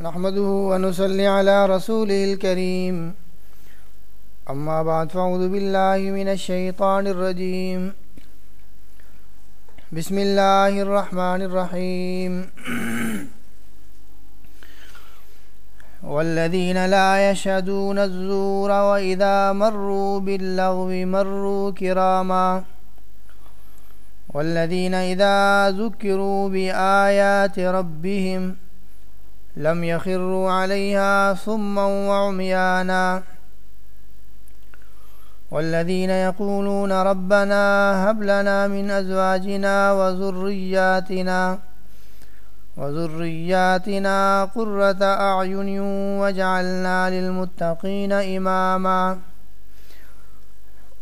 نحمده ونصلي على رسوله الكريم. أما بعد، فأعوذ بالله من الشيطان الرجيم. بسم الله الرحمن الرحيم. والذين لا يشهدون الزور وإذا مروا باللغو مروا كراما. والذين إذا ذكروا بآيات ربهم لم يخروا عليها صما وعميانا. والذين يقولون ربنا هب لنا من أزواجنا وذرياتنا وذرياتنا قرة أعين وجعلنا للمتقين إماما.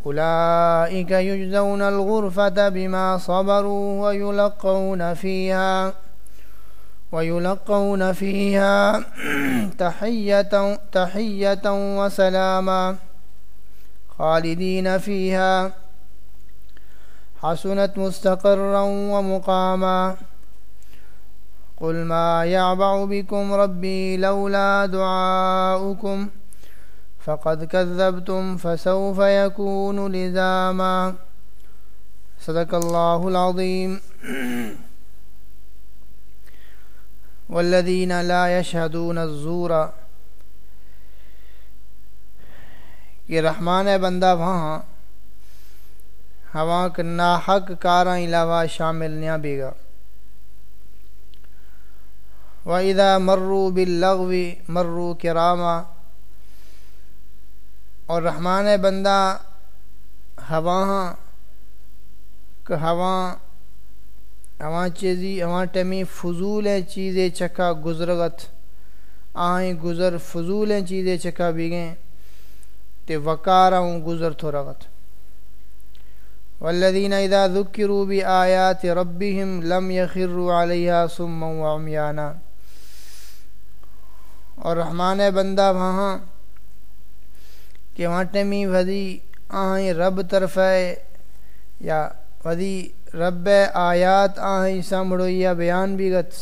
أولئك يجزون الغرفة بما صبروا ويلقون فيها. ويلقون فيها تحية, تحية وسلاما خالدين فيها حسنت مستقرا ومقاما قل ما يعبع بكم ربي لولا دعاؤكم فقد كذبتم فسوف يكون لزاما صدق الله العظيم. والذين لا يشهدون الزور. یہ رحمان بندہ، وہاں ہوا ناحق کاراں علاوہ شامل نیا بیگا. وَإِذَا مرو بِاللَّغْوِ مرو کراما. اور رحمان بندہ، ہواں کہ ہواں ہواں چیزی ہواں ٹمی فضول ہیں چیزیں چکا گزرگت۔ آئیں گزر فضول ہیں چیزیں چکا بیگیں تے وقاروں گزر تو رغت والذین اذا ذکروا بآیات ربهم لم يخروا علیہا سما وعمیانا اور رحمان بندہ وہاں کہ وہاں ٹمی ودی آہیں رب طرف ہے یا ودی رب آیات آہیں سامڑویا بیان بھی گت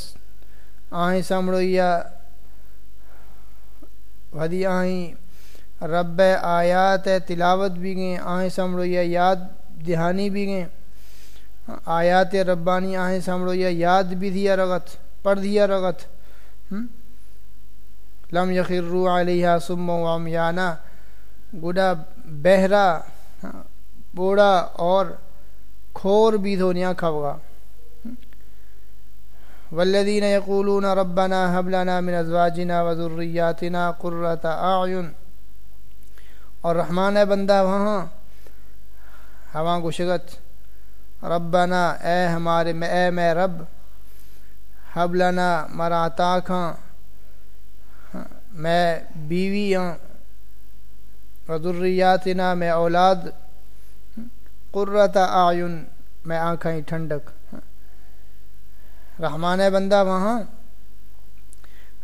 آہیں سامڑویا ودی آہیں رب آیات تلاوت بھی گئیں، آہیں سامڑویا یاد دہانی بھی گئیں۔ آیات ربانی آہیں سامڑویا یاد بھی دیا رغت پڑھ دیا رغت لم یخرو علیہ سم و عمیانہ گڈا بہرا ہاں، بوڑا اور کھور بھی دھونیا کھوگا والذین یقولون ربنا هب لنا من ازواجنا وذریاتنا قرۃ اعین۔ اور رحمان بندہ وہاں ہوا گشگت ربنا اے ہمارے میں اے میں رب حب لنا مرا تاکھاں میں بیوی ہوں وذریاتنا میں اولاد۔ قرۃ اعین، میں آنکھیں ٹھنڈک۔ رحمان بندہ وہاں۔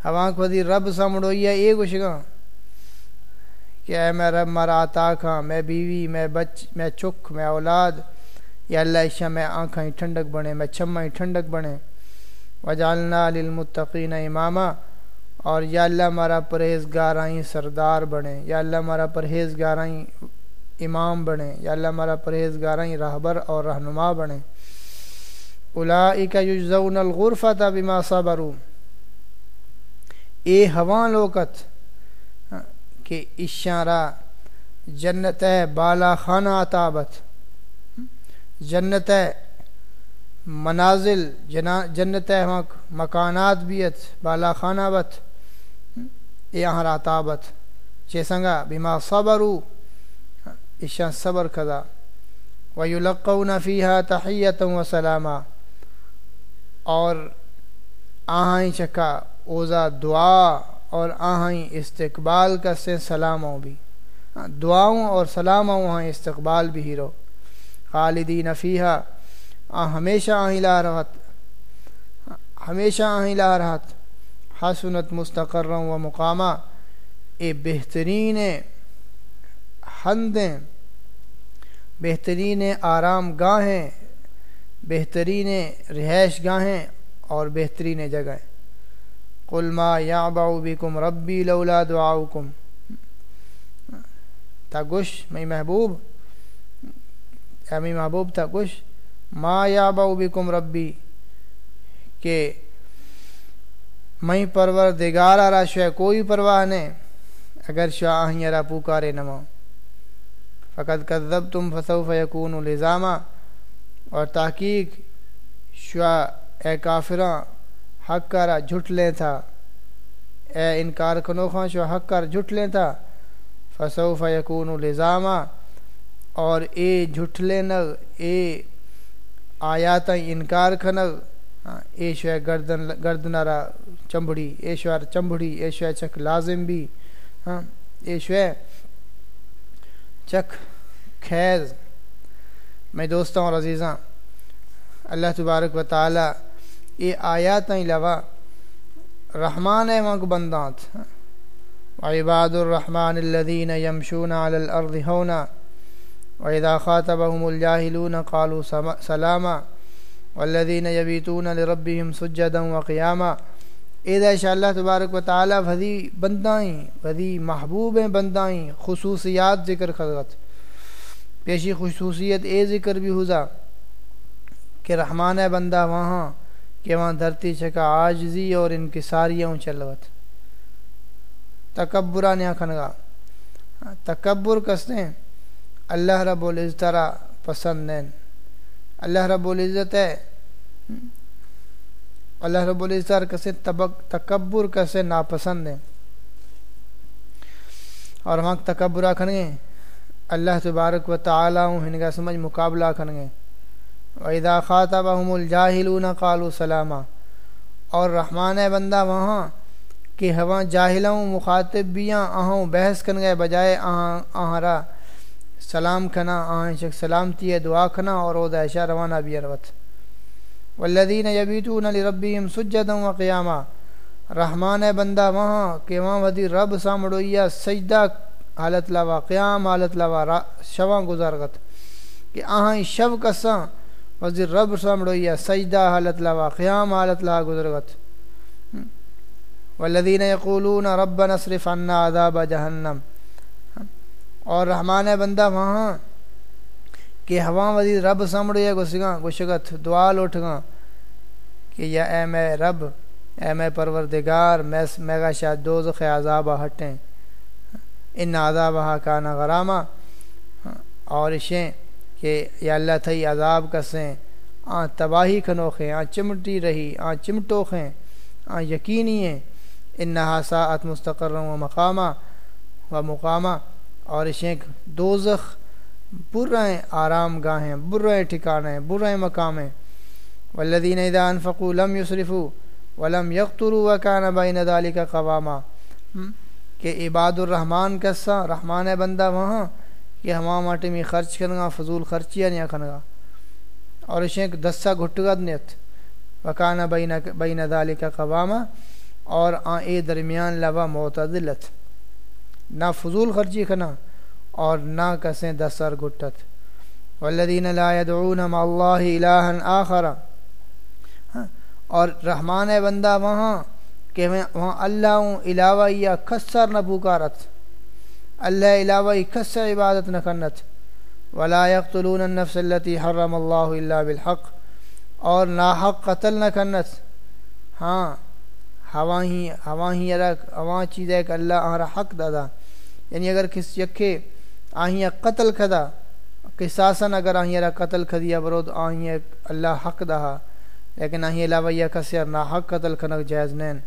ہوا خودی رب سمڑوئی ہے، یہ کچھ گا کہ اے میں رب مرا عطا کھاں، میں بیوی، میں بچ، میں چک، میں اولاد۔ یا اللہ عشاء، میں آنکھیں ٹھنڈک بنے، میں چھمائیں ٹھنڈک بنے۔ وجالنا للمتقین امامہ اور یا اللہ، ہمارا پرہیزگار آئیں سردار بنے۔ یا اللہ، ہمارا پرہیزگار آئیں امام بنے، یا اللہ ہمارا پرہیزگار آئیں رہبر اور رہنما بنے۔ اولئک یجزون الغرفت بما صبروا۔ اے ہواں لوکت، کہ اشارہ جنت ہے بالا خانہ عطابت۔ جنت ہے منازل جنت ہے مکانات بیت بالا خانہ بت۔ یہاں راتابت چے سنگا بما صبرو اشان صبر کدا. ویلقون فیہا تحیتا و سلاما اور آہائیں چکا، اوزا دعا اور آہائیں استقبال کا سے سلاموں بھی. ہاں، دعاؤں اور سلاموں وہاں استقبال بھی ہی رو خالدین فیہا آ ہمیشہ آہیں لا رہت. ہاں، ہمیشہ آہیں لا رہت. حسنت مستقر و مقامہ اے بہترین ہندیں بہترین آرام گاہیں بہترین رہائش گاہیں اور بہترین جگہیں قلما یا باؤ بکم ربی لولا دعاؤکم۔ تھا گش میں محبوب امی محبوب تھا گش ما یا بکم ربی، کہ میں پرور دگار آ شہ کوئی پرواہ نہیں اگر شاہ را پوکارے نمو فقط کذب تم فصوف یقون الزامہ اور تحقیق شعا، اے کافراں، حق کر جھٹ لیں تھا۔ اے انکار کنوخاں شو حق کر جھٹ لیں تھا۔ فصوف یقون الزامہ اور اے جھٹ نگ، اے آیات انکار کھنگ ہاں، اے شو گردن گردنارا چمبڑی، اے شو چمبڑی، اے شو چک لازم بھی۔ ہاں اے شو چک خیز میں دوستوں اور عزیزاں، اللہ تبارک و تعالی یہ آیات علاوہ رحمان ہے وہاں کو بندات وعباد الرحمن الذين يمشون على الارض هونا واذا خاطبهم الجاهلون قالوا سلاما، والذين يبيتون لربهم سجدا وقياما اذا شاء اللہ تبارک و تعالی وذی بندائیں وذی محبوب بندائیں، خصوصیات ذکر خلقت پیشی خصوصیت اے ذکر بھی ہوزا کہ رحمان ہے بندہ وہاں کہ وہاں دھرتی چکا آجزی اور ان کی ساریوں چلوت۔ تکبرہ نیا کھنگا تکبر کستے اللہ رب العزترا پسند ہیں۔ اللہ رب العزت ہے۔ اللہ رب العزت کسے تکبر کسے ناپسند ہیں اور وہاں تکبرہ کھنگے اللہ تبارک و تعالیٰ ہنگا سمجھ مقابلہ کھنگے وَإِذَا خَاطَبَهُمُ الْجَاهِلُونَ قَالُوا سَلَامًا۔ اور رحمان بندہ وہاں، کہ ہواں جاہلوں مخاطب بیاں آہوں بحث کن گئے بجائے آہاں آہرا سلام کھنا، آہاں شک سلامتی ہے، دعا کھنا، اور او دہشہ روانہ بھی روت۔ والذین یبیتون لربیم سجدا و قیاما رحمان بندہ وہاں کہ وہاں ودی رب سامڑویا سجدہ حالت لوا قیام حالت لوا شواں گزارگت کہ آہاں شب کساں وزیر رب سامڑویا سجدہ حالت لوا قیام حالت لوا گزرگت والذین یقولون رب نصرف عنا عذاب جہنم۔ اور رحمان بندہ وہاں کہ ہوا وزیر رب سامڑویا گسگاں گشگت دعا لوٹ گاں کہ یا اے میں رب، اے میں پروردگار، میں میگا شاہ دوزخ عذاب ہٹیں۔ ان عذابہ کانا غرامہ اور اشیں کہ یا اللہ تھئی عذاب کسیں۔ آ تباہی کھنوخیں آ چمٹی رہی آ چمٹوخیں آ یقینی ہیں۔ ان نہا ساعت مستقر و مقامہ و مقامہ اور اشیں دوزخ برائیں آرام گاہیں برائیں ٹھکانے برائیں مقامیں۔ والذین اذا انفقوا لم يصرفوا ولم يقتروا وكان بين ذلك قواما۔ کہ عباد الرحمن کسا رحمان بندہ وہاں، کہ ہما ماٹے میں خرچ کرنگا فضول خرچیاں نہیں کھنگا اور اسے دسا گھٹگا نیت۔ وکانا بین بین ذالک قواما۔ اور آ اے درمیان لوا معتدلت نہ فضول خرچی کھنا اور نہ کسیں دسر گھٹت۔ والذین لا يدعون مع اللہ الہا آخر۔ ہاں، اور رحمان بندہ وہاں کہ وہاں اللہ علاوہ یا کسر نہ پکارت۔ اللہ علاوہ کس عبادت نہ کنت ولا يقتلون النفس التي حرم اللہ الا بالحق۔ اور ناحق قتل نہ کنت ہاں ہوا ہی ہوا ہی ہوا چیز ہے کہ اللہ آہرا حق دادا۔ یعنی اگر کس یکھے آہیاں قتل کھدا۔ قصاصن اگر آہیاں قتل کھدیا برود آہیاں اللہ حق دہا۔ لیکن آہی علاوہ یہ کسیر ناحق قتل کھنک جائز نین۔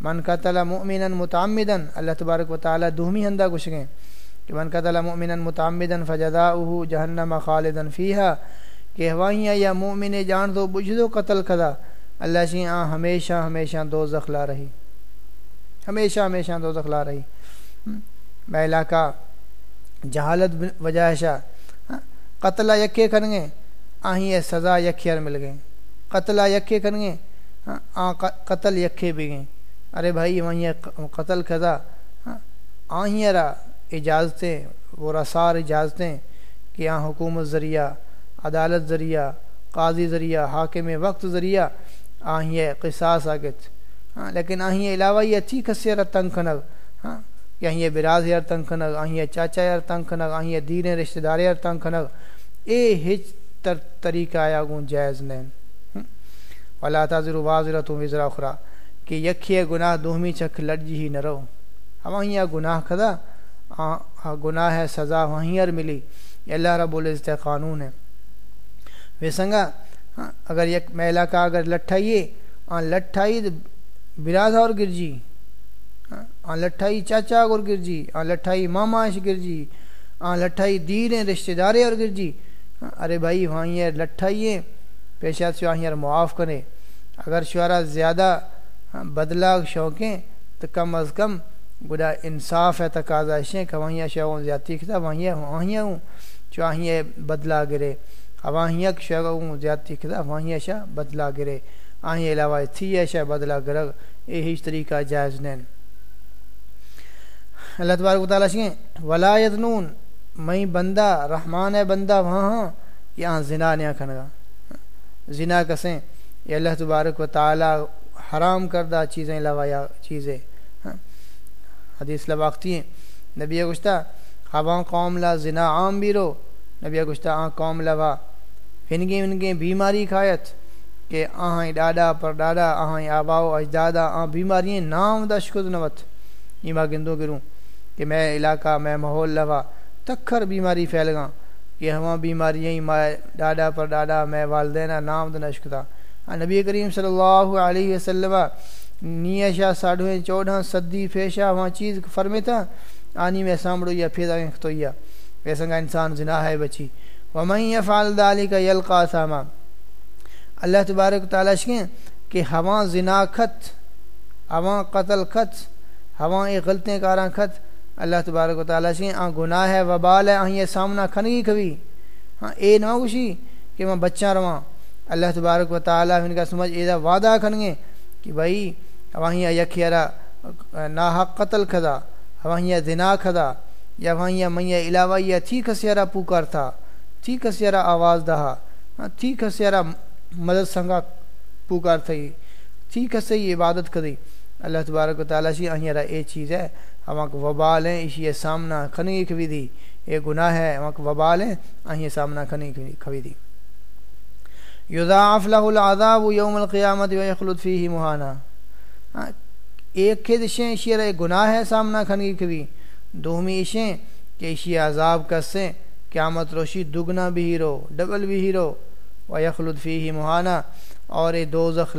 من قتل مؤمنا متعمدا، اللہ تبارک و تعالی دومی ہندا گشگیں کہ من قتل مؤمنا متعمدا فجزاؤه جہنم خالدا فیہا۔ کہ ہوائیاں یا مؤمن جان دو، بجھ دو قتل کدا اللہ شی آ ہمیشہ ہمیشہ دو لا رہی۔ ہمیشہ ہمیشہ دو لا رہی۔ میں علاقہ جہالت وجہ شاہ ہاں؟ قتلہ یکے کرنگے آہیں سزا یکھیر مل گئے۔ قتلہ یکے کرنگے ہاں، آ قتل یکھے بھی گئے۔ ارے بھائی وہیں قتل کھدا ہاں؟ آہیں را اجازتیں وہ رسار اجازتیں کہ یہاں حکومت ذریعہ عدالت ذریعہ قاضی ذریعہ حاکم وقت ذریعہ آہیں قصاص آگت۔ ہاں؟ لیکن آہیں علاوہ یہ اچھی خسی یار تنگ کھنگ ہاں؟ کہ آہیں براز یار تنگ کھنگ آہیں چاچا یار تنگ کھنگ آہیں دین رشتہ دار یار تنگ کھنگ اے ہچ تر طریقہ آیا گون جائز نین۔ ولا تاضر واضر تم وزرا خرا کہ یکھی گناہ دوہمی چکھ لڑ جی ہی نہ رہو۔ ہم آہیں گناہ کھدا؟ گناہ ہے سزا وہیں ار ملی۔ یہ اللہ رب العزت قانون ہے۔ ویسنگا ہاں اگر یک میلا کا اگر لٹھائیے، آن لٹھائی براز اور گرجی۔ آن لٹھائی چاچا اور گرجی، آن لٹھائی ماما اش گرجی، آن لٹھائی دیر ہیں رشتہ دارے اور گرجی۔ ارے بھائی وہاں یہ لٹھائیے پیشات سے وہاں معاف کرے۔ اگر شعرا زیادہ بدلا شوقیں تو کم از کم گدا انصاف ہے، تقاضا شیں کہ وہیں شعوں زیادتی کھتا وہیں وہیں ہوں چاہیے بدلا گرے۔ وہیں شعوں زیادتی کھتا وہیں شاہ بدلا گرے۔ آہیں علاوہ تھی ایشا بدلا گرگ یہی طریقہ جائز نین اللہ تبارک و تعالیٰ شکیں ولایت نون میں بندہ، رحمان ہے بندہ، وہاں ہاں یہاں زنا نیا کھنگا زنا کسیں، یہ اللہ تبارک و تعالیٰ حرام کردہ چیزیں علاوہ یا چیزیں ہاں؟ حدیث لباختی ہیں، نبی گشتہ خواں قوم لا زنا عام بھی رو۔ نبی گشتہ آن قوم لوا۔ ہنگیں ونگیں، بیماری کھایت کہ آہیں ڈاڈا پر ڈاڈا آہیں آباؤ اجدادا آن بیماریاں نام دا شکد نوت ایما گندو گروں کہ میں علاقہ، میں ماحول لوا، تکھر بیماری پھیل گا کہ ہماں بیماریاں ماں ڈاڈا پر ڈاڈا، میں والدینہ نام دا۔ نشکتا نبی کریم صلی اللہ علیہ وسلم نیشا ساڑھویں چوڑھاں صدی فیشا وہاں چیز فرمے تھا آنی میں سامڑو یا پھیدا گیں ویسا گا انسان زنا ہے بچی۔ ومن یفعل ذالک یلقا ساما۔ اللہ تبارک تعالیٰ شکیں کہ ہواں زنا کھت، ہواں قتل کھت، ہواں ایک غلطیں کاراں کھت اللہ تبارک و تعالیٰ شکیں ہاں، آن گناہ ہے، وبال ہے آن یہ سامنا کھنگی کبھی۔ ہاں اے نہ خوشی کہ میں بچہ رواں۔ اللہ تبارک و تعالیٰ ان کا سمجھ ایدہ وعدہ کھنگیں کہ بھائی وہیں یکھیرا ناحق قتل کھدا وہیں زنا کھدا، یا وہیں میں علاوہ یا تھی کسیرا پوکار تھا، تھی کسیرا آواز دہا ہاں تھی کسیرا مدد سنگا پوکار تھی تھی کسی عبادت کری اللہ تبارک و تعالیٰ شی اہیرا اے چیز ہے۔ ہم وبال ہیں، اسی سامنا کھنی کھوی دی۔ اے گناہ ہے، ہم کو وبال ہیں اہی سامنا کھنی کھوی دی۔ یضاعف له العذاب یوم القیامت ویخلد فیہ مہانا۔ ایک کھد اشیں شیر گناہ ہے سامنا کھنگی کبھی دومی اشیں کہ اشی عذاب کسیں قیامت روشی دگنا بھی ہیرو، ڈبل بھی ہیرو۔ و یخلد فی ہی مہانہ اور اے دو زخ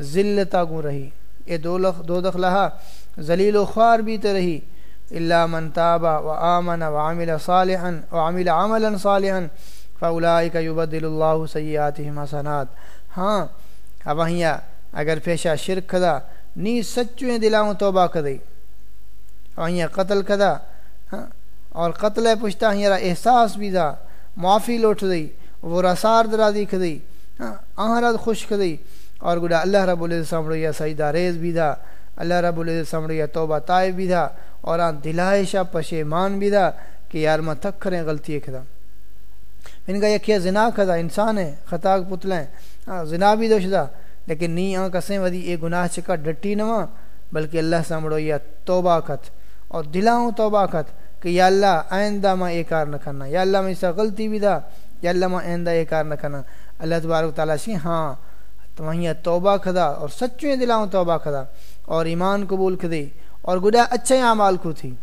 ذلتا گوں رہی۔ اے دو لخ دو دخ لہا، ذلیل و خوار بھی تو رہی۔ اللہ من تابا و آمن و عامل صالحا و عامل عملا صالحا فاولائک یبدل اللہ سیئاتہم حسنات۔ ہاں اب اگر پیشہ شرک کھدا نی سچویں دلاؤں توبہ کدئی۔ اور قتل کدا ہاں اور قتل پشتا ہیرا احساس بھی دا، معافی لوٹ دئی وہ رسار درازی کھدئی ہاں آہرد خوش کھدئی اور گڈا اللہ رب العزت سامڑو یا سجدہ ریز بھی دا، اللہ رب العزت سامڑو یا توبہ طائب بھی دا، اور آن دلائشہ پشیمان بھی دا کہ یار میں تک کریں، غلطی کھدا ان کا یہ کیا زنا کھدا، انسان ہے، خطا پتلیں ہاں زنا بھی دوشدہ لیکن نی آن کسیں ودی اے گناہ چکا، ڈٹی نواں بلکہ اللہ سامڑو یا توبہ کت اور دلاؤں توبہ کت کہ یا اللہ آئندہ ماں اے کار نہ کرنا۔ یا اللہ میں اس غلطی بھی دا، یا اللہ ماں آئندہ اے کار نہ کرنا۔ اللہ تبارک تعالیٰ سے ہاں تو توبہ کھدا اور سچویں دلاؤں توبہ کھدا اور ایمان قبول کھدے اور گڈا اچھے اعمال کو تھی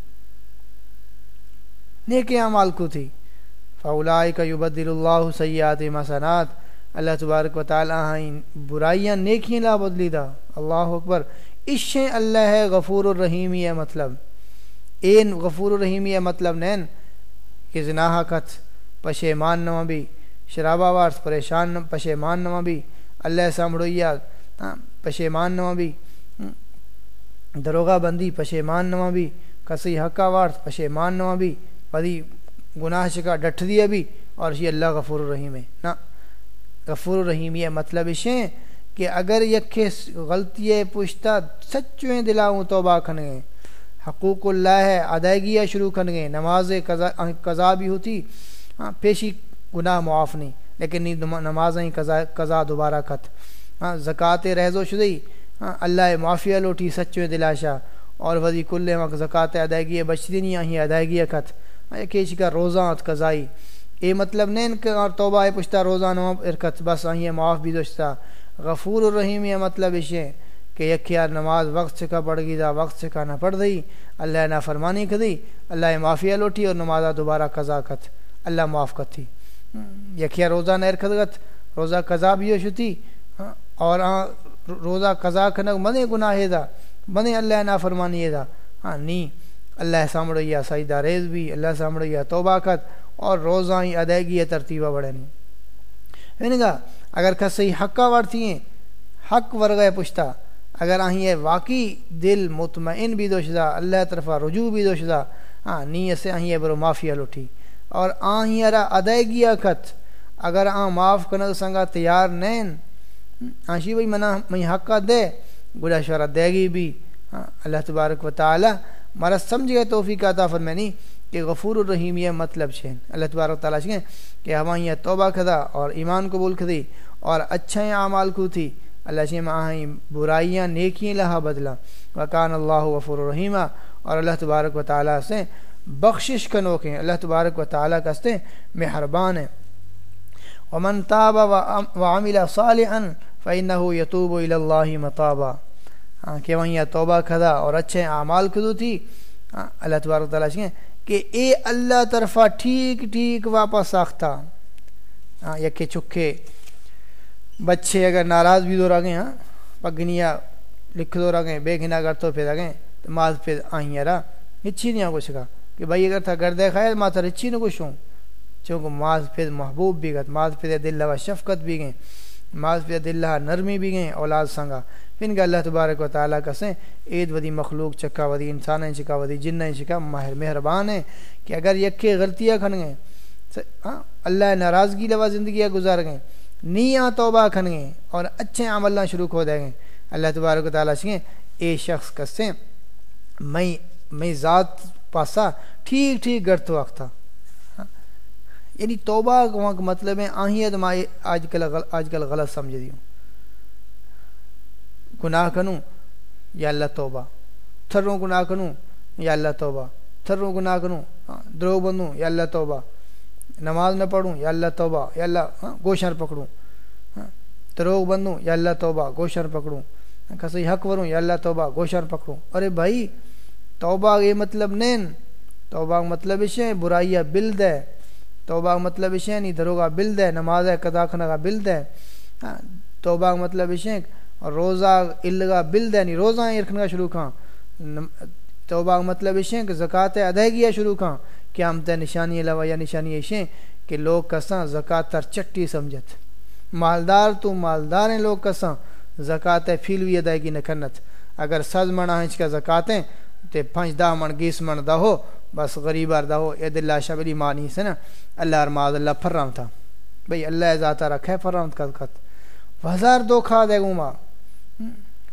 نیک اعمال کو تھی۔ فاولائک یبدل اللہ سیئات مسنات اللہ تبارک و تعالیٰ ہاں برائیاں نیکیاں لا بدلی دا۔ اللہ اکبر۔ عشیں اللہ ہے غفور الرحیم، یہ مطلب۔ این غفور الرحیم، یہ مطلب نین۔ کہ زناح کت، پشیمان نما بھی۔ شرابہ وارس پریشان پشیمان نما بھی۔ اللہ سامڑویا پشیمان نما بھی۔ دروغہ بندی پشیمان نما بھی۔ کسی حقہ وارس پشیمان نما بھی۔ پدی گناہ شکا ڈٹھ دیا بھی۔ اور یہ اللہ غفور الرحیم ہے۔ نا، غفور الرحیم یہ مطلب اشیں کہ اگر یکھے غلطی پشتا سچویں دلاؤں توبہ کھنگیں حقوق اللہ ہے، ادائیگیاں شروع کھنگیں نماز قضا بھی ہوتی۔ ہاں پیشی گناہ معاف نہیں۔ لیکن نمازیں قضا قضا دوبارہ کھت۔ ہاں زکوٰۃ رہز و ہاں اللہ معافیہ لوٹی سچو دلاشا اور وزی کل وقت زکات ادائیگی بچتی نہیں ادائیگی کت ہاں، کیچ کا روزہ کزائی اے مطلب نین کہ اور توبہ پشتا، روزہ نو ارکت۔ بس آئی معاف بھی دوشتا۔ غفور الرحیم یہ مطلب اسے کہ یکیار نماز وقت سے کا پڑھ گئی دا، وقت سے کا نہ پڑھ دی۔ اللہ نہ فرمانی کدی اللہ معافیہ لوٹی اور نمازہ دوبارہ قضا کت اللہ معاف کت تھی یکیا روزہ نہ ارکت روزہ قضا بھی شتی اور روزہ قضا کنک منے گناہ دا، منے اللہ نہ فرمانی دا۔ ہاں نی، اللہ سامڑیا سجدہ ریز بھی، اللہ سامڑیا توبہ کت اور روزہ ہی ادائیگی یا ترتیبہ بڑھے نہیں میں یعنی کہا اگر کسی حقہ وارتی ہیں، حق ورگئے پشتا، اگر آہیں واقعی دل مطمئن بھی دوشدہ اللہ طرفہ رجوع بھی دوشدہ ہاں نی سے آہیں برو معافیہ لٹھی اور آہیں ارا ادائیگی کت اگر آ معاف کرنے سنگا تیار نین۔ آشی بھائی منا میں حقہ دے۔ گڑا شورہ دے گی بھی۔ ہاں اللہ تبارک و تعالی مارا سمجھ گئے توفیق عطا فرمانی کہ غفور الرحیم یہ مطلب چھے اللہ تبارک و تعالیٰ چھے کہ ہمیں یہ توبہ کھدا اور ایمان قبول کھدی اور اچھا اعمال کو تھی۔ اللہ چھے میں آہیں برائیاں، نیکیاں لہا بدلا۔ وکان اللہ غفور الرحیمہ اور اللہ تبارک و تعالیٰ سے بخشش کنو کے اللہ تبارک و تعالیٰ کا سے مہربان ہے۔ ومن تاب وعمل صالحا فإنه يتوب إلى الله مطابا ہاں کہ وہیں توبہ کھدا اور اچھے اعمال کھدو تھی۔ ہاں اللہ تبارک تعالیٰ سے کہ اے اللہ طرفہ ٹھیک ٹھیک واپس آختا ہاں یکے چکے بچے اگر ناراض بھی دو رہ گئے ہاں پگنیا لکھ دو رہ گئے، بے گھنا اگر تو پھر گئے، تو ماز پھر آئیں یارا ہچی نہیں کچھ کا۔ کہ بھائی اگر تھا گھر دیکھا ہے ماتا رچی نہ کچھ ہوں چونکہ ماز پھر محبوب بھی گت ماز پھر دل لوا شفقت بھی گئیں ماز پھر دل نرمی بھی گئیں اولاد سنگا۔ پھر کا اللہ تبارک و تعالیٰ کسیں عید ودی مخلوق، چکا ودی انسان چکا ودی جن چکا ماہر مہربان ہے کہ اگر یکے غلطیاں کھن گئے ہاں اللہ ناراضگی لوا زندگیاں گزار گئے، نیاں توبہ کھن گئے اور اچھے عملہ شروع کھو دیں گے اللہ تبارک و تعالیٰ سے اے شخص کسیں میں میں ذات پاسا ٹھیک ٹھیک گرت وقت تھا۔ یعنی توبہ وہاں کا مطلب ہے آہیں تو میں آج کل آج کل غلط سمجھ دی ہوں۔ گناہ کنوں، یا اللہ توبہ۔ تھروں گناہ کنوں، یا اللہ توبہ۔ تھروں گناہ کنوں ہاں، درو بندوں، یا اللہ توبہ۔ نماز نہ پڑھوں، یا اللہ توبہ۔ یا اللہ ہاں، گوشر پکڑوں۔ ہاں، دروغ بندوں، یا اللہ توبہ۔ گوشر پکڑوں۔ کسی حق وروں، یا اللہ توبہ۔ گوشر پکڑوں۔ ارے بھائی توبہ یہ مطلب نین توبہ مطلب ہے برائیہ بلد ہے۔ توبہ مطلب ہے نہیں دروگا بلد ہے نماز ہے قدا کھنا کا بلد ہے۔ ہاں، توبہ مطلب ہے روزہ الگا بلد ہے نہیں روزہ رکھنے شروع کھاں۔ توبہ مطلب ہے کہ زکوٰۃ ادائیگی شروع کھاں۔ کیا ہم تے نشانی لوا یا نشانی ایشیں کہ لوگ کساں زکوٰۃ تر چٹی سمجھت۔ مالدار تو مالدار ہیں لوگ کساں زکوٰۃ فیلوی ادائیگی نہ کرنت۔ اگر سز منا ہنچ کا زکاتیں تے پنج دا من گیس من دا ہو، بس غریبار دا ہو اید اللہ شبری مانی سے نا اللہ ارماد اللہ فرام تھا۔ بھئی اللہ ذاتہ رکھے فرام کت کت ہزار دو کھا دے گوں ماں۔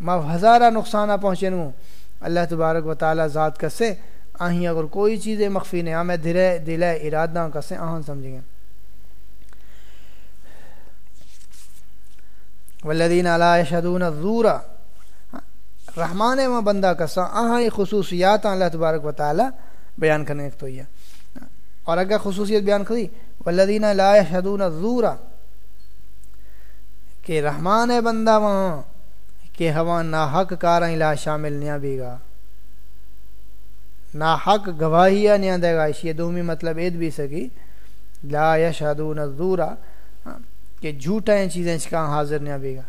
ماں ہزارہ نقصانہ پہنچے نوں۔ اللہ تبارک و تعالی ذات کسے آہیں اگر کوئی چیز مخفی نہیں، ہمیں دلے دلے ارادہ کسے، آہن سمجھیں گے۔ والذین علی یشهدون الزور رحمان و بندہ کسا آہاں یہ خصوصیات اللہ تبارک و تعالی بیان کرنے ایک تو یہ اور اگر خصوصیت بیان کری والذین لا یشهدون الزور، کہ رحمان بندہ وہاں، کہ ہوا ناحق کارا لا شامل نیا بیگا۔ ناحق گواہیہ نیا دے گا، اس یہ دومی مطلب اید بھی سکی۔ لا یشهدون الزور، کہ جھوٹا ہیں چیزیں اس کا حاضر نیا بیگا۔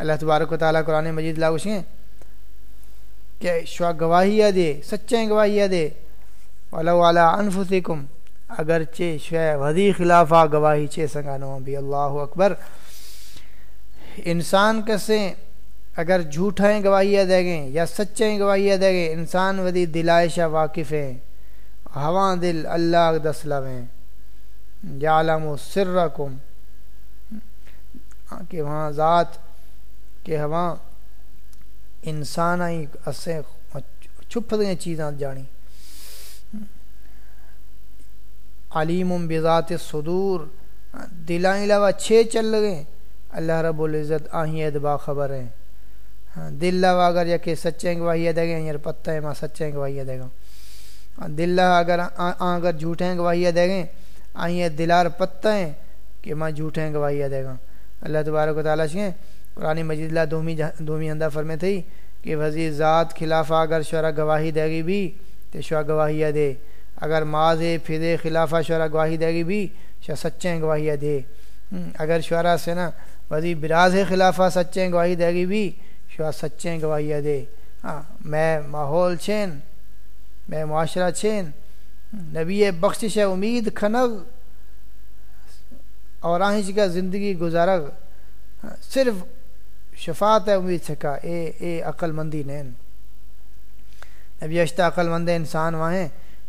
اللہ تبارک و تعالیٰ قرآن مجید لاؤشیں کہ شوا گواہیہ دے سچیں گواہیہ دے۔ ولو علی انفسکم، اگرچہ شوہ ودی خلافہ گواہی چے سنگانو بھی اللہ اکبر۔ انسان کسے اگر جھوٹائیں گواہیہ دے گئیں یا سچیں گواہیہ دے گئیں انسان ودی دلائشہ واقف ہیں ہواں دل اللہ دسلو ہیں یعلم سرکم، کہ وہاں ذات کہ ہواں انسان آئی اسے چھپ دیں چیزاں جانی علیم بذات صدور، دلائیں لوا چھ چل لگے اللہ رب العزت آہیں ادبا خبر ہیں ہاں دل لوا اگر یا کہ سچے گواہی دے گے یار پتہ ہے ماں سچے گواہی دے گا۔ ہاں دل لوا اگر اگر جھوٹیں گواہی دے گے آئیں دلار پتہ ہیں کہ ماں جھوٹیں گواہی دے گا۔ اللہ تبارک و تعالیٰ سے قرآن مجید اللہ دومی دومی ہندہ فرمے تھی کہ وزیر ذات خلافہ اگر شعرا گواہی دے گی بھی تو شعا گواہی دے۔ اگر ماض پھر خلافہ شعرا گواہی دے گی بھی شاہ سچیں گواہی دے۔ اگر شعرا سے نا وزیر براز خلافہ سچیں گواہی دے گی بھی شعا سچیں گواہی دے۔ ہاں میں ماحول چھین، میں معاشرہ چھین، نبی بخشش امید کھنگ، اور آہش کا زندگی گزارگ۔ ہاں، صرف شفاعت ہے، امید سکا اے اے عقل مندی نین۔ نبی اشتہ عقل مند انسان وہاں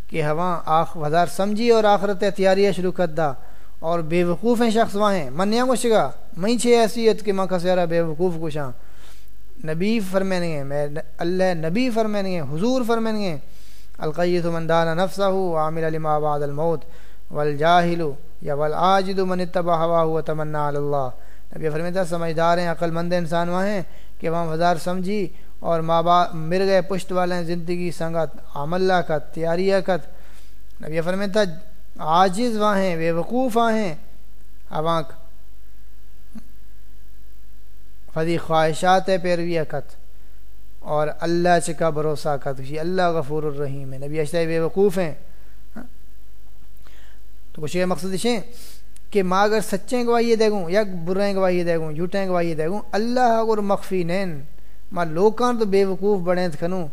کہ ہوا آخ وزار سمجھی اور آخرت تیاری شروع کر دا۔ اور بے وقوف ہیں شخص وہاں منیا کو شگا میں چھے حیثیت کہ ماں کسیارا بے وقوف کشاں نبی فرمین گے، میں اللہ نبی فرمین گے، حضور فرمین گے القیت من دان نفسہ عامل لما بعد الموت والجاہل یا والعاجد من اتبع ہوا ہوا تمنا اللہ۔ نبی فرمیتا سمجھدار ہیں عقل مند انسان وہاں ہیں کہ وہاں ہزار سمجھی اور ماں باپ مر گئے، پشت والے زندگی سنگت عملہ کت تیاریہ کت نبی فرمیتا عاجز وہاں ہیں، بے وقوف ہیں۔ اوانک فدی خواہشات پیروی کت اور اللہ چکا بھروسہ کت اللہ غفور الرحیم ہے۔ نبی اشتہ بے وقوف ہیں۔ ہاں؟ تو کچھ یہ مقصد ہیں کہ ماں اگر سچیں گواہی دے گوں یا برائیں گواہی دے گوں، جھوٹیں گواہی دے گوں، اللہ اگر مخفی نین ماں لوکان تو بے وقوف بڑھیں کھنوں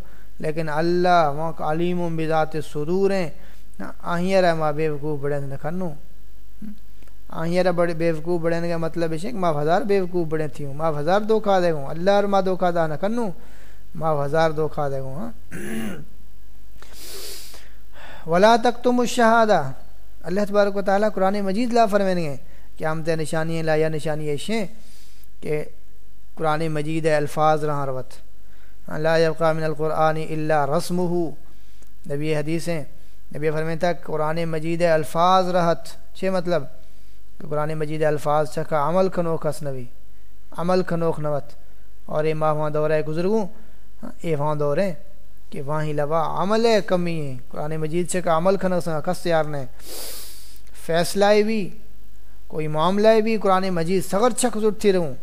لیکن اللہ وہاں علیم و بذات صدور ہیں۔ آہیر ہے ماں بے وقوف بڑھیں نہ کھنوں آہیر بڑے بے وقوف بڑھیں کا مطلب ہے کہ ماں ہزار بے وقوف بڑھیں تھی ہوں ماں ہزار دھوکھا دے گوں، اللہ اور ماں دھوکھا دا نہ کھنوں ماں ہزار دھوکھا دے گوں ہاں۔ ولا تک تم الشہادہ اللہ تبارک و تعالیٰ قرآن مجید لا فرمین گے کہ ہم نشانی لا یا نشانی ایشیں کہ قرآن مجید الفاظ رہا روت۔ لا يبقى من القرآن الا رسمه نبی حدیثیں نبی فرمیتا قرآن مجید الفاظ رہت۔ چھ مطلب؟ کہ قرآن مجید الفاظ چکا عمل کھنوک نبی۔ عمل کھنوک نوت اور اے ماہ وہاں دورہ گزرگوں۔ ہاں، اے وہاں دورے کہ وہاں لوا عمل ہے کمی ہے۔ قرآن مجید سے کا عمل کھنک سنگا، کس یار نے؟ فیصلہ بھی، کوئی معاملہ بھی، قرآن مجید سغر چھک اٹھتی رہوں۔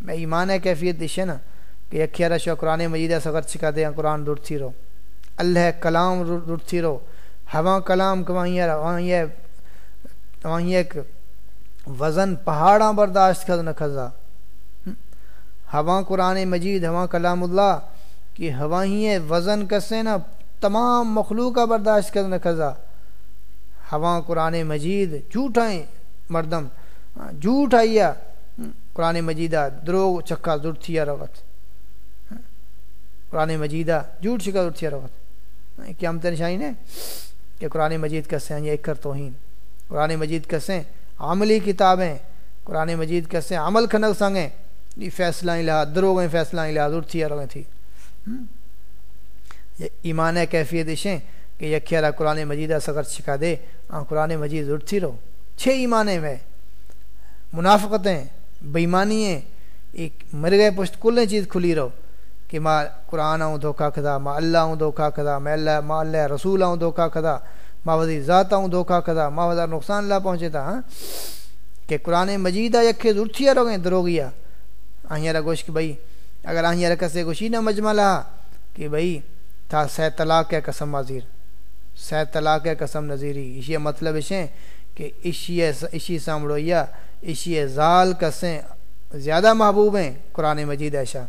میں ایمان ہے، کیفیت دشے نا، کہ اکھیا رشو قرآن مجید ہے، سغر چھکا دے، قرآن رٹتی رہو۔ اللہ کلام رٹتی رہو۔ ہوا کلام کہ وہیں وہاں ایک وزن پہاڑاں برداشت کر نہ کھزا۔ ہوا قرآن مجید، ہوا کلام اللہ کہ ہوائیں وزن کسے نا تمام مخلوق کا برداشت کرنا کھزا ہوا قرآن مجید جھوٹائیں مردم۔ ہاں، جھوٹ آئیا قرآن مجیدہ دروگ چکا تھیا روت۔ ہاں، قرآن مجیدہ جھوٹ چکا تھیا روت۔ کیا ہم تنشائی نے کہ قرآن مجید کسے ہیں، یہ ایک کر توہین۔ قرآن مجید کسے عملی کتابیں قرآن مجید کسے عمل کھنگ سنگیں یہ فیصلہ لہا دروگیں فیصلہ لہا تھیا رویں تھی۔ ایمان کیفیت اشیں کہ یکھیارا قرآن مجیدہ سگر چھکا دے، آن قرآن مجید اٹھتی رہو چھ ایمانے میں۔ منافقتیں بیمانی ہیں۔ ایک مر گئے پشت کلیں چیز کھلی رہو کہ ماں قرآن آؤں دھوکا کھدا ماں اللہ آؤں دھوکا کھدا میں اللہ ماں اللہ رسول آؤں دھوکا کھدا ماں وزی ذات آؤں دھوکا کھدا ماں وزار نقصان اللہ پہنچے تھا ہاں؟ کہ قرآن مجیدہ یکھے اٹھیا رہو گئے دروگیا آہیاں رگوش کہ بھائی اگر آہیاں رکھے گوشی نہ مجمع لہا کہ بھائی تھا سہ طلاق ہے قسم وزیر۔ سہ طلاق ہے قسم نظیری اسی مطلب اسے کہ اشی اشی سامڑو یا اشی زال کسیں زیادہ محبوب ہیں قرآن مجید ایشا۔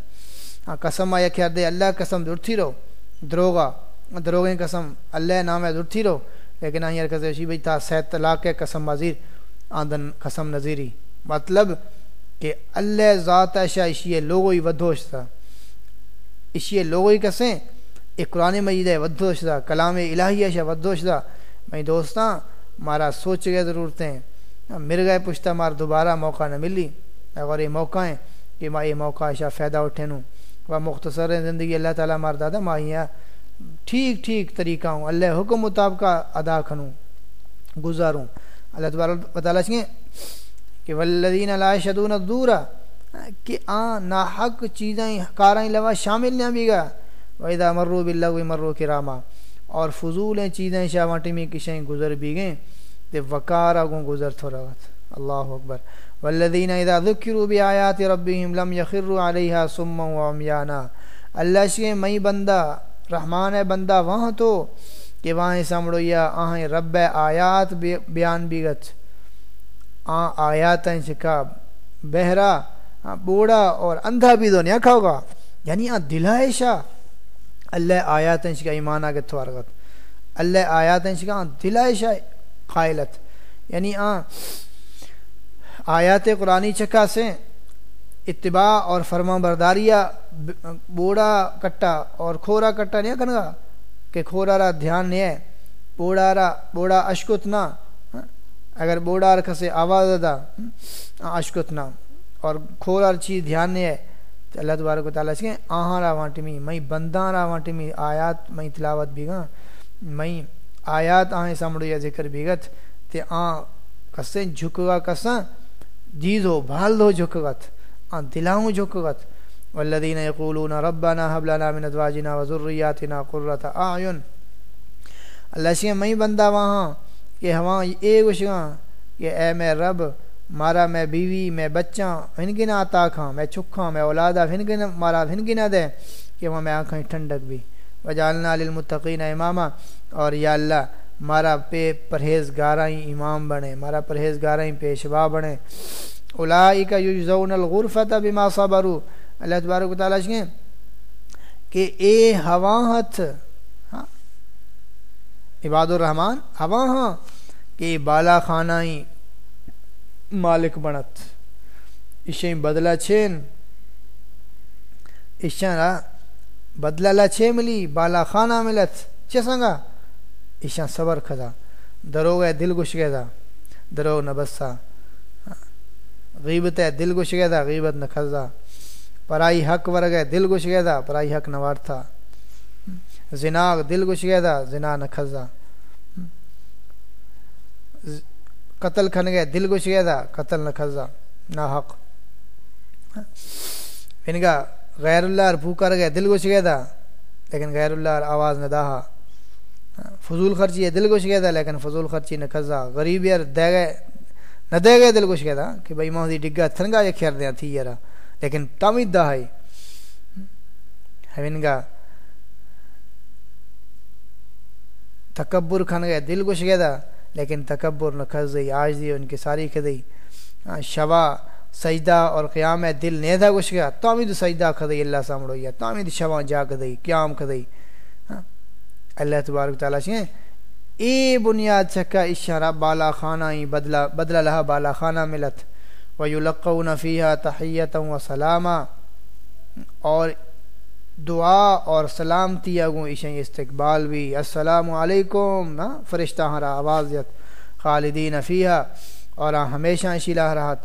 ہاں قسم آیا خیر دے اللہ قسم درتی رہو دروگا دروگیں قسم اللہ نام ہے درتی رہو لیکن آئیں کہتے اشی بھائی تھا سہ طلاق ہے قسم وزیر آندن قسم نظیری مطلب کہ اللہ ذات ایشا اشی لوگو ہی ودھوش تھا اشی لوگو ہی کسیں؟ ایک قرآن مجید ہے ودوش کلام الہی ہے ودوش دا میں دوستاں، مارا سوچ گئے ضرورتیں۔ مر گئے پشتا مار دوبارہ موقع نہ ملی۔ اگر یہ موقع ہیں کہ ماں یہ موقع ایشا فائدہ اٹھے نوں۔ وہ مختصر زندگی اللہ تعالیٰ مار دادا ماں یہ ٹھیک ٹھیک طریقہ ہوں۔ اللہ حکم مطابق ادا کھنوں گزاروں۔ اللہ تبارک بتا چاہیے کہ ولدین اللہ شدون دورا کہ آ ناحق چیزیں کارائیں لوا شامل نہ بھی گا۔ ویدہ مرو بلّہ مرو کراما۔ اور فضول چیزیں شاہ میں کشیں گزر بھی گئیں، تے وقار اگوں گزر تھو اللہ اکبر۔ والذین اذا ذکروا بآیات ربهم لم یخروا علیہا سما وعمیانا اللہ شے مئی بندہ، رحمان ہے بندہ وہاں تو کہ وہاں سامڑو یا آہیں رب آیات بیان بیگت آ آیات ہیں شکا بہرا بوڑا اور اندھا بھی دو نہیں کھاؤ گا یعنی آ دلائے شاہ اللہ آیات ہیں شکا ایمان آگے تھوارگت اللہ آیات ہیں شکا دلائے شاہ قائلت۔ یعنی آ، آیات قرآنی چکا سے اتباع اور فرما برداریہ بوڑا کٹا اور کھورا کٹا نہیں کنگا کہ کھورا را دھیان نہیں ہے بوڑا را بوڑا اشکت نہ۔ اگر بوڑا رکھ سے آواز ادا اشکت نہ اور کھورا چیز دھیان نہیں ہے، تو اللہ تبارک و تعالیٰ سے آہاں را وانٹمی میں بنداں را وانٹمی آیات میں تلاوت بھی گا میں آیات آہیں سامڑو یا ذکر بیگت تے آن کسیں جھکگا کسیں جیز ہو، بھال دو جھکگت آن دلاؤں جھکگت والذین یقولون ربنا حب لنا من ادواجنا وذریاتنا قررت آعین اللہ سے میں بندہ وہاں کہ ہواں اے گشگاں کہ اے میں رب، مارا میں بیوی، میں بچہ، ہن گنا عطا کھاں، میں چکھاں میں اولادا ہن گنا مارا ہن گنا دے کہ وہاں میں آنکھیں ٹھنڈک بھی۔ وجعلنا للمتقین اماما اور یا اللہ، مارا پہ پرہیز امام بنے، مارا پرہیز پیشوا بنے۔ اولائک یجزون الغرفت بما صبروا۔ اللہ تبارک و تعالیٰ شکیں کہ اے ہوا ہتھ عباد الرحمن ہوا ہاں کہ بالا خانائیں مالک بنت۔ اشیں بدلہ چھین اشیں بدلہ لچھے ملی، بالا خانہ ملت۔ چھ سنگا؟ ایشاں صبر کھدا۔ درو گئے دل گش گئے دا درو نہ بسا۔ غیبت ہے دل گش گئے دا غیبت نہ کھزا۔ پرائی حق ور گئے دل گش گئے دا پرائی حق نہ وارتھا زنا دل گش گئے دا، زنا نہ کھزا قتل کھن گئے، دل گش گئے دا، قتل نہ کھزا نہ حق۔ یعنی انگا غیر اللہ پوکر گئے، دل گش گئے دا، لیکن غیر اللہ آواز نہ داہا فضول خرچی ہے، دل گوش گیا تھا لیکن فضول خرچی نہ کھزا غریب یار دے گئے، نہ دے گئے دل گوش گیا تھا کہ بھائی مہدی ڈگا تھنگا یہ خیر دیا تھی یارا۔ لیکن تامید دا ہے۔ ہمین گا تکبر کھن گئے دل گوش گیا تھا، لیکن تکبر نہ کھز دی، آج دی، ان کی ساری کھدی شوا سجدہ اور قیام ہے دل نیدہ گوش گیا۔ تامید سجدہ کھدی اللہ سامڑو یا تامید شوا جا کھدی قیام کھدی اللہ تبارک تعالیٰ سے اے بنیاد چکا اشارہ بالا خانہ ہی بدلا بدلا لہا بالا خانہ ملت۔ وَيُلَقَّوْنَ فِيهَا تَحِيَّةً وَسَلَامًا اور دعا اور سلامتی اگوں اشیں استقبال بھی۔ السلام علیکم فرشتہ ہرا آوازیت خالدین فیہا اور ہاں ہمیشہ اشی لاہ رہت۔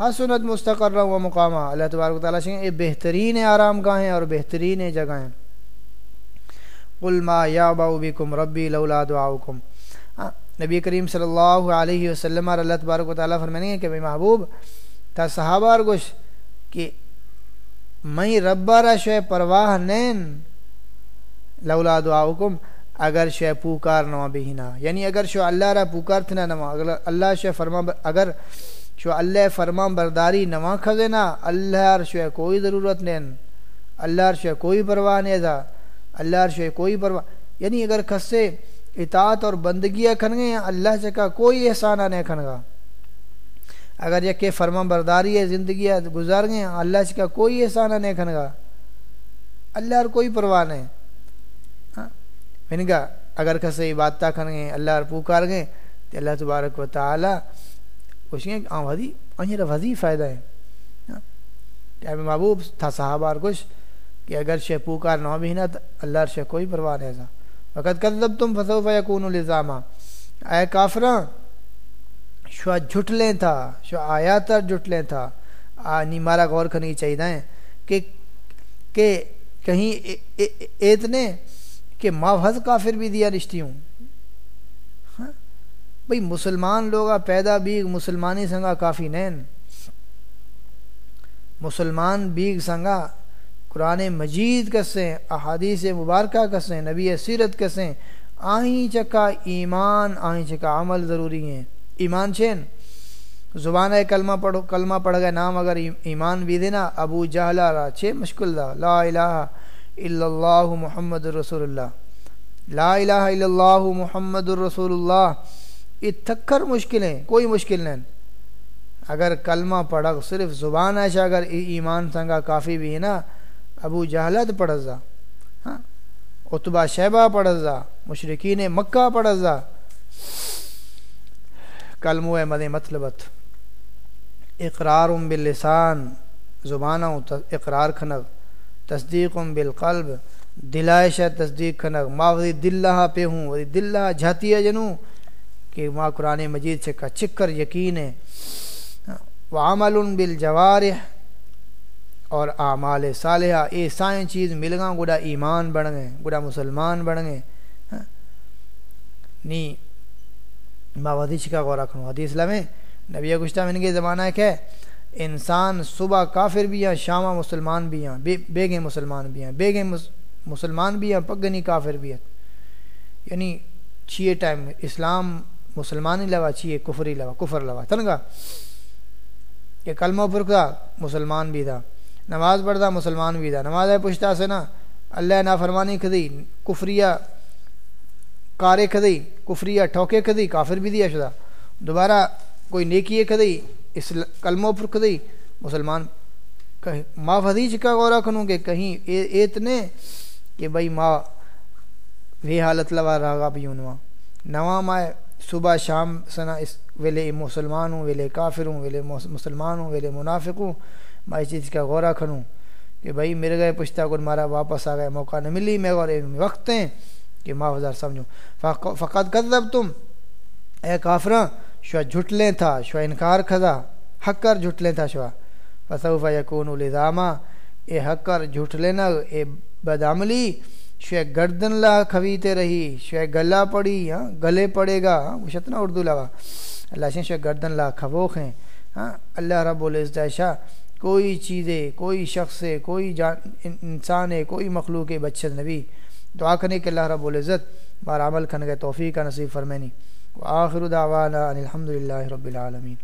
حسنت مستقر و مقامہ اللہ تبارک تعالیٰ سے یہ بہترین آرام گاہیں اور بہترین جگہیں قل ما یابا بکم ربی لولا دعاؤکم۔ ہاں، نبی کریم صلی اللہ علیہ وسلم اور اللہ تبارک و تعالیٰ فرمانے ہیں کہ بھئی محبوب، تا صحابہ اور گوش کہ میں ربا را شوئے پرواہ نین لولا دعاؤکم، اگر شوئے پوکار نوا بہینا۔ یعنی اگر شو اللہ را پوکار تھنا نوا اگر اللہ شوئے فرما اگر شو اللہ فرما برداری نوا کھزینا اللہ شوئے کوئی ضرورت نین، اللہ شوئے کوئی پرواہ نہیں دا، اللہ عرش کوئی پرواہ یعنی اگر کھسے اطاعت اور بندگیاں کھن گئے اللہ سے کا کوئی احسانہ نہیں کھن گا اگر یہ کہ فرما برداری ہے، زندگی گزار گئے اللہ سے کا کوئی احسانہ نہیں کھن گا اللہ اور کوئی پرواہ نہیں۔ ہاں؟ اگر کھسے عبادتہ کھن گئے اللہ اور پوکار گئے، تو اللہ تبارک و تعالی کچھ گئے آن وزی آن وزی فائدہ ہے۔ ہاں؟ محبوب تھا صحابہ اور کچھ، کہ اگر شے پوکار نہ بھی نہ اللہ شے کوئی پرواہ نہیں تھا وقت کذب تم فسوف یکون الزامہ اے کافراں شو جھٹ لیں تھا، شو آیا تر جھٹ لیں تھا۔ آنی مارا غور کرنی چاہیے کہ کہ کہیں اتنے کہ محض کافر بھی دیا رشتی ہوں ہاں؟ بھئی مسلمان لوگا پیدا بھی مسلمانی سنگا کافی نین۔ مسلمان بیگ سنگا قرآن مجید کسیں، احادیث مبارکہ کسیں، نبی سیرت کسیں۔ آہیں چکا ایمان آہیں چکا عمل ضروری ہیں۔ ایمان چین زبان ہے کلمہ پڑھو، کلمہ پڑھ گئے نام اگر ایمان بھی دینا، ابو جہلا را چھے مشکل دا۔ لا الہ الا اللہ محمد الرسول اللہ۔ لا الہ الا اللہ محمد الرسول اللہ۔ یہ تھکر مشکلیں کوئی مشکل نہیں۔ اگر کلمہ پڑھا، صرف زبان ہے، اگر ایمان سنگا کافی بھی ہے نا، ابو جہلت پڑھا ہاں؟ اتبا شہبہ پڑھا مشرقین مکہ پڑھا کلمو مد مطلبت۔ اقرار باللسان زبانہ اقرار کھنگ۔ تصدیق بالقلب، دلائش تصدیق کھنگ۔ ما وزی دلہ پہ ہوں وزی دلہ جھاتی ہے جنوں۔ کہ ماں قرآن مجید سے کا چکر یقین ہے۔ وعمل بالجوارح، اور اعمال صالحہ۔ اے سائیں چیز مل گا گڑا ایمان بڑھ گئے گڑا مسلمان بڑھ گئے ہاں؟ نی ماں ودیش کا غور رکھنو حدیث لمحے نبی گشتہ من کے زمانہ ہے انسان صبح کافر بھی ہیں شامہ مسلمان بھی ہیں، بے گئے مسلمان بھی ہیں بے گئے مسلمان بھی ہیں، پگنی کافر بھی ہیں. یعنی چھیے ٹائم اسلام مسلمان ہی لوا چھیے کفری لوا، کفر لوا. تنگا؟ کہ کلمہ فرقہ مسلمان بھی تھا نماز پڑھتا مسلمان بھی تھا نماز پوچھتا سے نا، اللہ نا فرمانی کھدی کفریہ کارے کھدی کفریہ ٹھوکے کھدی کافر بھی دیا شدہ۔ دوبارہ کوئی نیکی کھدی اس کلمہ پر کھدی مسلمان ماں حدیث کا غورہ کنوں کہ کہیں اتنے کہ بھائی ماں وی حالت لوا راگا بھی انواں نواں مائے صبح شام سنا اس ویلے مسلمان ہوں ویلے کافر ہوں ویلے مسلمان ہوں ویلے منافق ہوں میں اس چیز کا غورہ کھنوں کہ بھائی میرے گئے پشتا کو مارا واپس آ گئے، موقع نہ ملی میں غور وقت ہیں کہ معاوضہ سمجھوں فقط کذب تم اے کافراں شو جھٹ لیں تھا شو انکار کھدا حق کر جھٹ لیں تھا شو فصوف یکون الزامہ اے حق کر جھٹ لینا اے بدعملی۔ شے گردن لا کھویتے رہی شے گلا پڑی ہاں گلے پڑے گا ہاں وہ شتنا اردو لگا اللہ سے شے گردن لا کھووک ہیں ہاں اللہ رب العزت شاہ۔ کوئی چیزیں، کوئی شخص ہے کوئی جان، انسان ہے، کوئی مخلوق ہے بچت نبی۔ دعا کرنے کہ اللہ رب العزت بار عمل کرنے کے توفیق کا نصیب فرمینی وآخر دعوانا ان الحمد للہ رب العالمین۔